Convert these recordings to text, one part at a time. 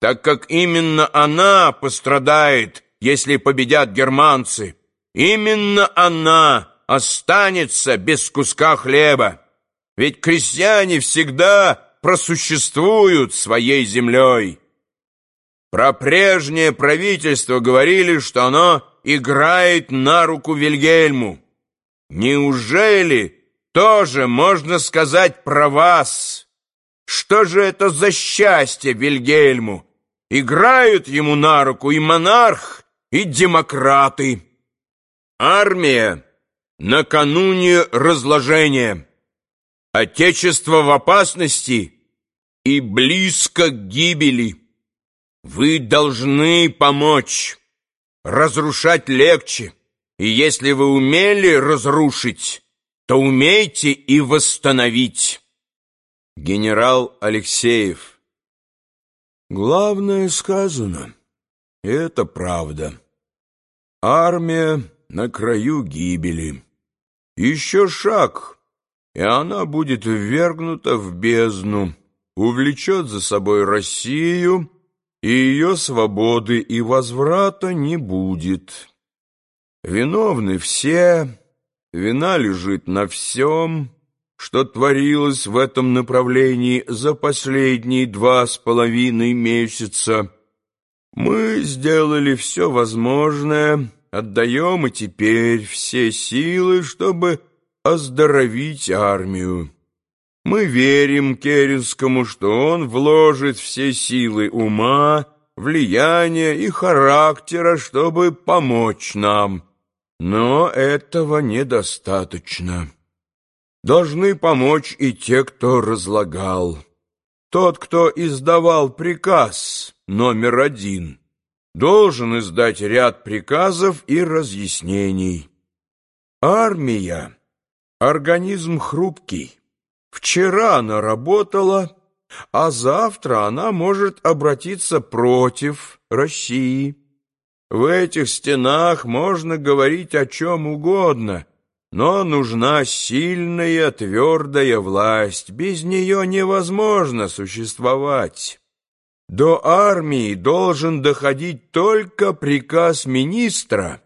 так как именно она пострадает, если победят германцы. Именно она останется без куска хлеба. Ведь крестьяне всегда просуществуют своей землей. Про прежнее правительство говорили, что оно играет на руку Вильгельму. Неужели тоже можно сказать про вас? Что же это за счастье Вильгельму? Играют ему на руку и монарх, и демократы. Армия накануне разложения. Отечество в опасности и близко к гибели. Вы должны помочь. Разрушать легче. И если вы умели разрушить, то умейте и восстановить. Генерал Алексеев Главное сказано. Это правда. Армия на краю гибели. Еще шаг, и она будет ввергнута в бездну, увлечет за собой Россию, и ее свободы и возврата не будет. Виновны все, вина лежит на всем, что творилось в этом направлении за последние два с половиной месяца. Мы сделали все возможное, отдаем и теперь все силы, чтобы оздоровить армию. Мы верим Керенскому, что он вложит все силы ума, влияния и характера, чтобы помочь нам. Но этого недостаточно. Должны помочь и те, кто разлагал. Тот, кто издавал приказ номер один, должен издать ряд приказов и разъяснений. Армия — организм хрупкий. Вчера она работала, а завтра она может обратиться против России. В этих стенах можно говорить о чем угодно — но нужна сильная, твердая власть. Без нее невозможно существовать. До армии должен доходить только приказ министра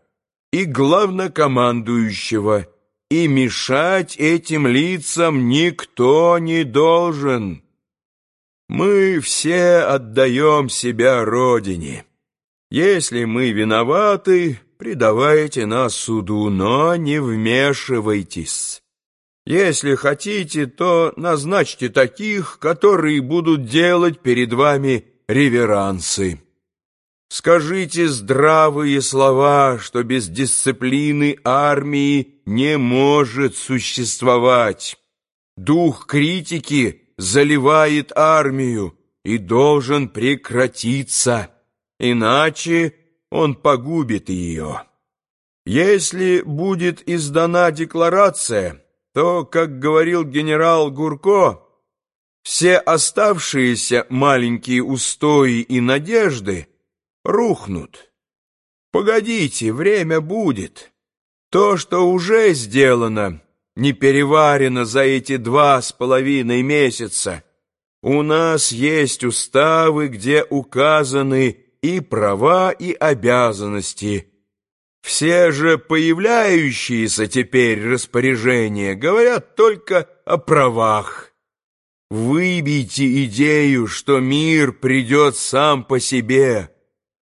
и главнокомандующего, и мешать этим лицам никто не должен. Мы все отдаем себя Родине. Если мы виноваты, предавайте нас суду, но не вмешивайтесь. Если хотите, то назначьте таких, которые будут делать перед вами реверансы. Скажите здравые слова, что без дисциплины армии не может существовать. Дух критики заливает армию и должен прекратиться, иначе он погубит ее. Если будет издана декларация, то, как говорил генерал Гурко, все оставшиеся маленькие устои и надежды рухнут. Погодите, время будет. То, что уже сделано, не переварено за эти два с половиной месяца. У нас есть уставы, где указаны и права, и обязанности. Все же появляющиеся теперь распоряжения говорят только о правах. Выбейте идею, что мир придет сам по себе.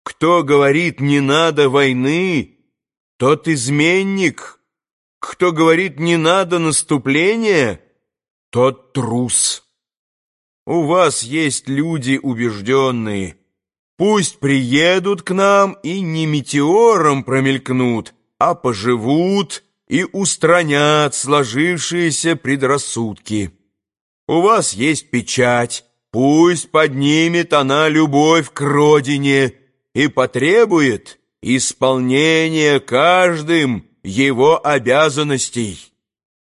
Кто говорит «не надо войны», тот изменник. Кто говорит «не надо наступления», тот трус. У вас есть люди убежденные, Пусть приедут к нам и не метеором промелькнут, а поживут и устранят сложившиеся предрассудки. У вас есть печать, пусть поднимет она любовь к родине и потребует исполнения каждым его обязанностей.